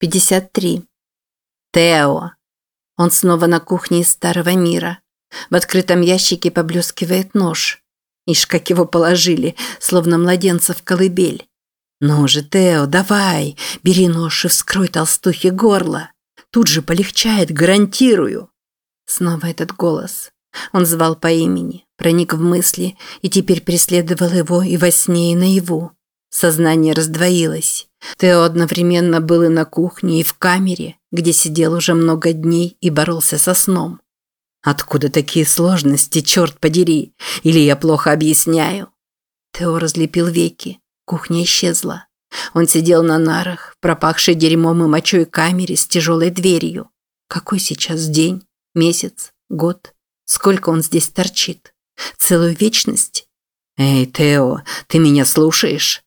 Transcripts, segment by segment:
53. Тео. Он снова на кухне из старого мира. В открытом ящике поблескивает нож. Ишь, как его положили, словно младенца в колыбель. «Ну же, Тео, давай, бери нож и вскрой толстухе горло. Тут же полегчает, гарантирую». Снова этот голос. Он звал по имени, проник в мысли и теперь преследовал его и во сне, и наяву. Сознание раздвоилось. Тео одновременно был и на кухне, и в камере, где сидел уже много дней и боролся со сном. Откуда такие сложности, черт подери? Или я плохо объясняю? Тео разлепил веки. Кухня исчезла. Он сидел на нарах, пропахшей дерьмом и мочой камере с тяжелой дверью. Какой сейчас день, месяц, год? Сколько он здесь торчит? Целую вечность? Эй, Тео, ты меня слушаешь?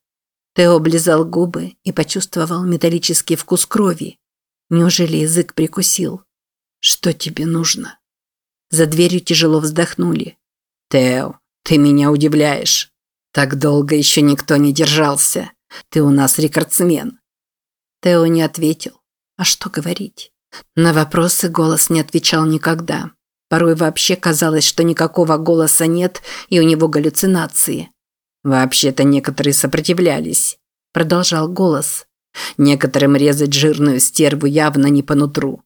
Тео облизал губы и почувствовал металлический вкус крови. Неужели язык прикусил? Что тебе нужно? За дверью тяжело вздохнули. Тео, ты меня удивляешь. Так долго еще никто не держался. Ты у нас рекордсмен. Тео не ответил. А что говорить? На вопросы голос не отвечал никогда. Порой вообще казалось, что никакого голоса нет и у него галлюцинации. «Вообще-то некоторые сопротивлялись», – продолжал голос. «Некоторым резать жирную стерву явно не по нутру».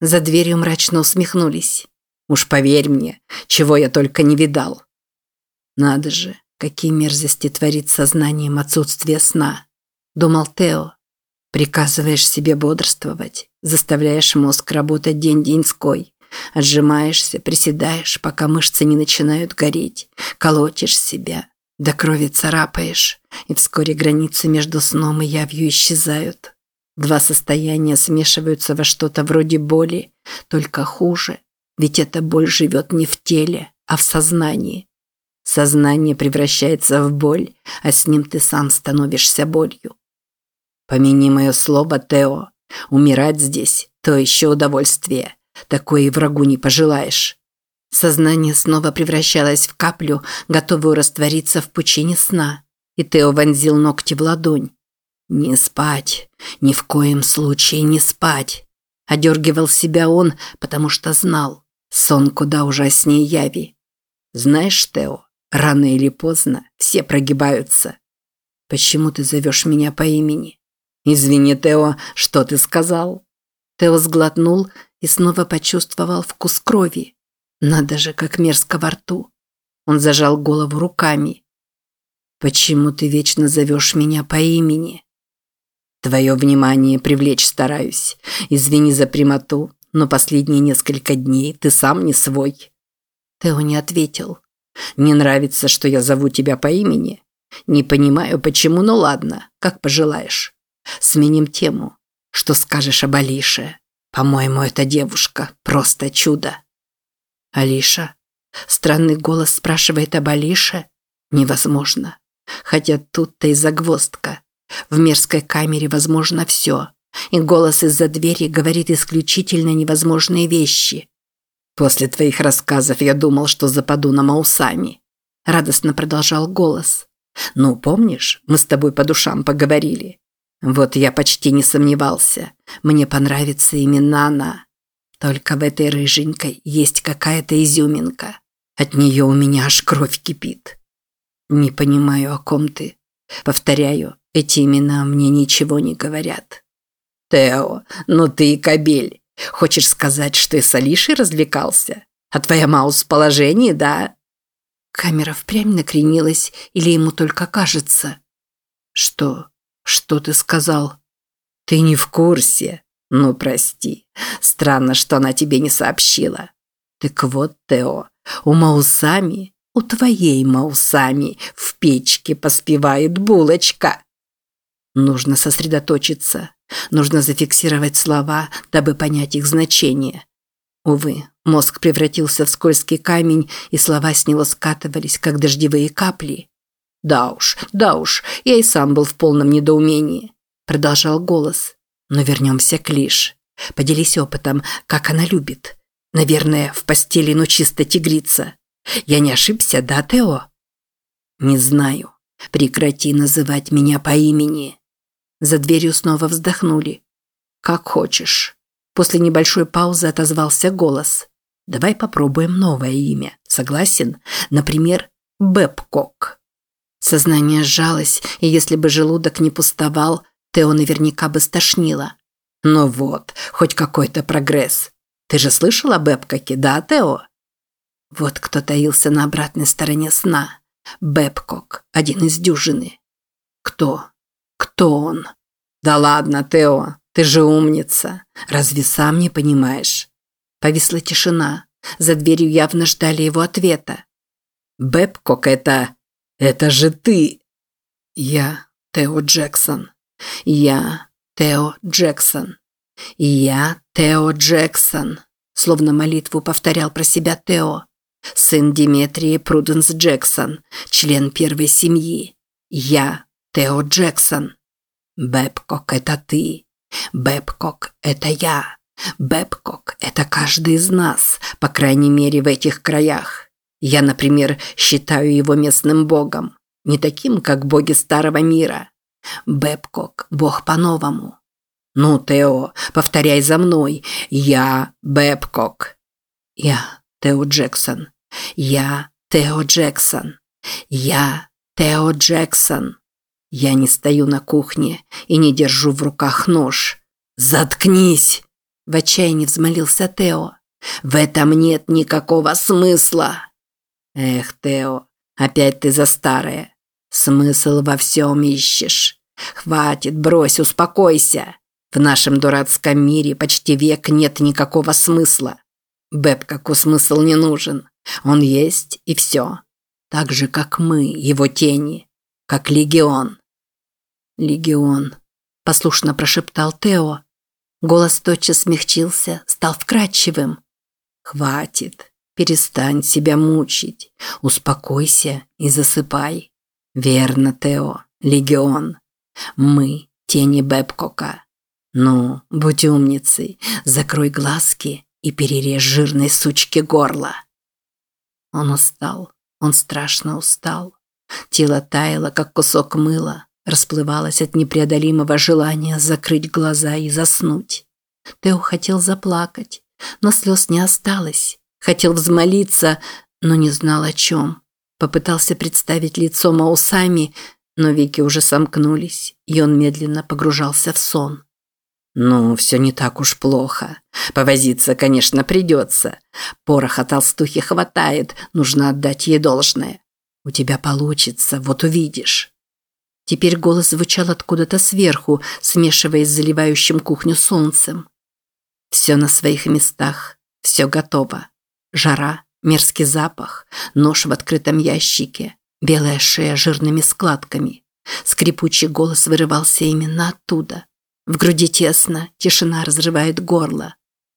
За дверью мрачно усмехнулись. «Уж поверь мне, чего я только не видал». «Надо же, какие мерзости творит сознанием отсутствие сна», – думал Тео. «Приказываешь себе бодрствовать, заставляешь мозг работать день-деньской». Отжимаешься, приседаешь, пока мышцы не начинают гореть, колотишь себя, до крови царапаешь, и вскоре границы между сном и явью исчезают. Два состояния смешиваются во что-то вроде боли, только хуже, ведь эта боль живет не в теле, а в сознании. Сознание превращается в боль, а с ним ты сам становишься болью. Помяни мое слово, Тео, умирать здесь – то еще удовольствие. Такое и врагу не пожелаешь. Сознание снова превращалось в каплю, готовую раствориться в пучине сна. И Тео вонзил ногти в ладонь. «Не спать. Ни в коем случае не спать». Одергивал себя он, потому что знал. Сон куда ужаснее яви. «Знаешь, Тео, рано или поздно все прогибаются». «Почему ты зовешь меня по имени?» «Извини, Тео, что ты сказал?» Тео сглотнул и снова почувствовал вкус крови. Надо же, как мерзко во рту. Он зажал голову руками. «Почему ты вечно зовешь меня по имени?» «Твое внимание привлечь стараюсь. Извини за прямоту, но последние несколько дней ты сам не свой». Тео не ответил. «Не нравится, что я зову тебя по имени? Не понимаю, почему, но ладно, как пожелаешь. Сменим тему. Что скажешь об Алише? По-моему, эта девушка просто чудо». Алиша? Странный голос спрашивает об Алише? Невозможно. Хотя тут-то и загвоздка. В мерзкой камере возможно все. И голос из-за двери говорит исключительно невозможные вещи. «После твоих рассказов я думал, что западу на Маусами», – радостно продолжал голос. «Ну, помнишь, мы с тобой по душам поговорили? Вот я почти не сомневался. Мне понравится именно она. Только в этой рыженькой есть какая-то изюминка. От нее у меня аж кровь кипит. Не понимаю, о ком ты. Повторяю, эти имена мне ничего не говорят. Тео, ну ты и кобель. Хочешь сказать, что и с Алишей развлекался? А твоя Маус в положении, да? Камера впрямь накренилась, или ему только кажется? Что? Что ты сказал? Ты не в курсе. Ну, прости. Странно, что она тебе не сообщила. Так вот, Тео, у Маусами, у твоей Маусами в печке поспевает булочка. Нужно сосредоточиться. Нужно зафиксировать слова, дабы понять их значение. Увы, мозг превратился в скользкий камень, и слова с него скатывались, как дождевые капли. «Да уж, да уж, я и сам был в полном недоумении», – продолжал голос. Но вернемся к Лиш. Поделись опытом, как она любит. Наверное, в постели, но чисто тигрица. Я не ошибся, да, Тео? Не знаю. Прекрати называть меня по имени. За дверью снова вздохнули. Как хочешь. После небольшой паузы отозвался голос. Давай попробуем новое имя. Согласен? Например, Бэбкок. Сознание сжалось, и если бы желудок не пустовал, Тео наверняка бы стошнило. Ну вот, хоть какой-то прогресс. Ты же слышал об Бэбкоке, да, Тео? Вот кто таился на обратной стороне сна. Бэбкок, один из дюжины. Кто? Кто он? Да ладно, Тео, ты же умница. Разве сам не понимаешь? Повисла тишина. За дверью явно ждали его ответа. Бэбкок это... Это же ты. Я Тео Джексон. Я Тео Джексон. Я Тео Джексон. Словно молитву повторял про себя Тео. Сын Диметрии Пруденс Джексон, член первой семьи. Я Тео Джексон. Бэбкок – это ты. Бэбкок – это я. Бэбкок – это каждый из нас, по крайней мере в этих краях. Я, например, считаю его местным богом. Не таким, как боги Старого Мира. Бэбкок – бог по-новому. Ну, Тео, повторяй за мной. Я Бэбкок. Я Тео Джексон. Я Тео Джексон. Я Тео Джексон. Я не стою на кухне и не держу в руках нож. Заткнись! В отчаянии взмолился Тео. В этом нет никакого смысла. Эх, Тео, опять ты за старое. Смысл во всем ищешь. Хватит, брось, успокойся. В нашем дурацком мире почти век нет никакого смысла. Бэбкаку смысл не нужен. Он есть и все. Так же, как мы, его тени. Как легион. Легион. Послушно прошептал Тео. Голос тотчас смягчился, стал вкрадчивым. Хватит. Перестань себя мучить. Успокойся и засыпай. Верно, Тео. Легион. Мы тени Бэбкока. Ну, будь умницей, закрой глазки и перережь жирной сучке горло. Он устал, он страшно устал. Тело таяло, как кусок мыла, расплывалось от непреодолимого желания закрыть глаза и заснуть. Тео хотел заплакать, но слез не осталось. Хотел взмолиться, но не знал о чем. Попытался представить лицо Маусами, но веки уже сомкнулись, и он медленно погружался в сон. «Ну, все не так уж плохо. Повозиться, конечно, придется. Пороха толстухи хватает, нужно отдать ей должное. У тебя получится, вот увидишь». Теперь голос звучал откуда-то сверху, смешиваясь с заливающим кухню солнцем. Все на своих местах, все готово. Жара, мерзкий запах, нож в открытом ящике, белая шея жирными складками. Скрипучий голос вырывался именно оттуда – в груди тесно, тишина разрывает горло.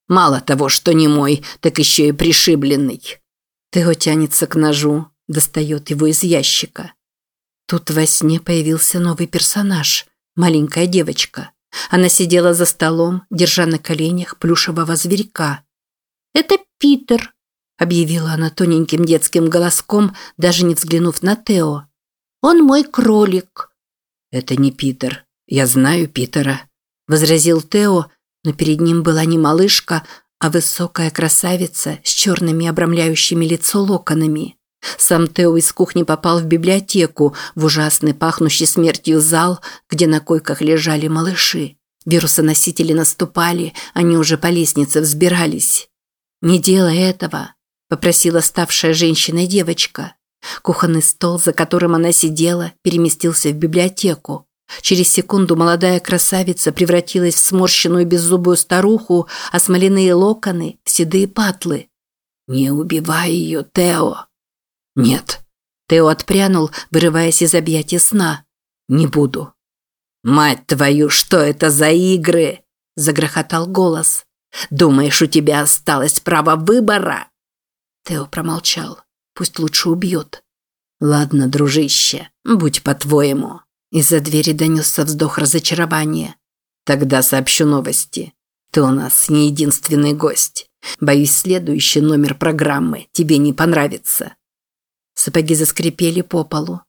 Мало того, что не мой, так еще и пришибленный. Тео тянется к ножу, достает его из ящика. Тут во сне появился новый персонаж – маленькая девочка. Она сидела за столом, держа на коленях плюшевого зверька. «Это Питер», – объявила она тоненьким детским голоском, даже не взглянув на Тео. «Он мой кролик». «Это не Питер. Я знаю Питера», – возразил Тео, но перед ним была не малышка, а высокая красавица с черными обрамляющими лицо локонами. Сам Тео из кухни попал в библиотеку, в ужасный пахнущий смертью зал, где на койках лежали малыши. Вирусоносители наступали, они уже по лестнице взбирались. «Не делай этого», – попросила ставшая женщиной девочка. Кухонный стол, за которым она сидела, переместился в библиотеку. Через секунду молодая красавица превратилась в сморщенную беззубую старуху, а смоляные локоны – в седые патлы. «Не убивай ее, Тео!» «Нет». Тео отпрянул, вырываясь из объятия сна. «Не буду». «Мать твою, что это за игры?» – загрохотал голос. «Думаешь, у тебя осталось право выбора?» Тео промолчал. «Пусть лучше убьет». «Ладно, дружище, будь по-твоему». Из-за двери донесся вздох разочарования. «Тогда сообщу новости. Ты у нас не единственный гость. Боюсь, следующий номер программы тебе не понравится». Сапоги заскрипели по полу.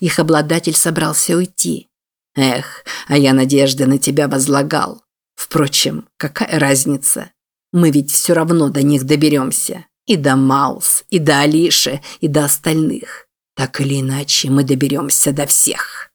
Их обладатель собрался уйти. «Эх, а я надежды на тебя возлагал. Впрочем, какая разница? Мы ведь все равно до них доберемся. И до Маус, и до Алиши, и до остальных. Так или иначе, мы доберемся до всех.